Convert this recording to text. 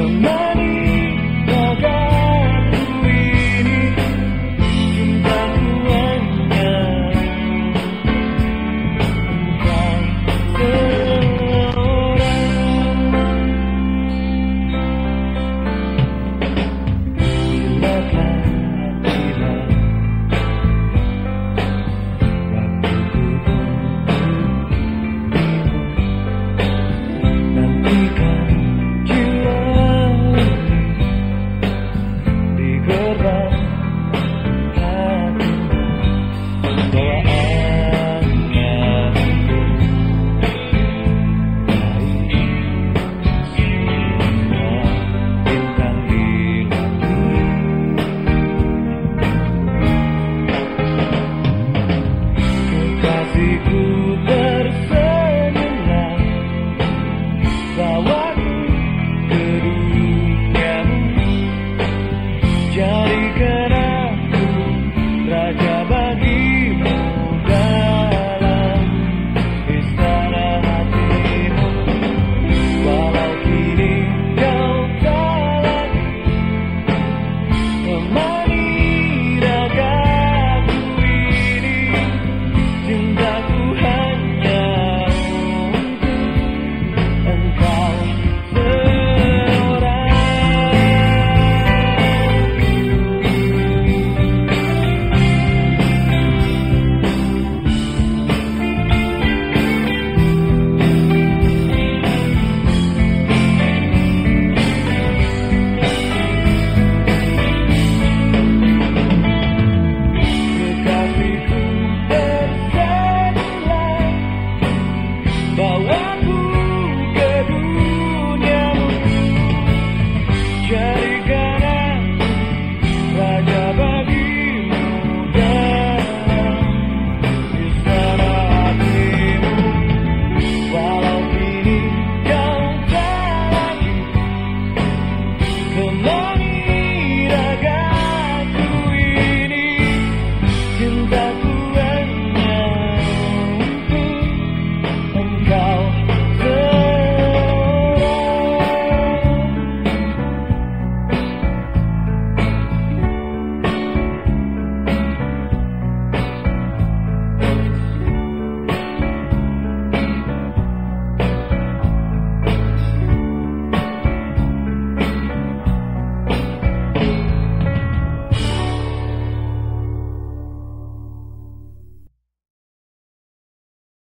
will Kekasihku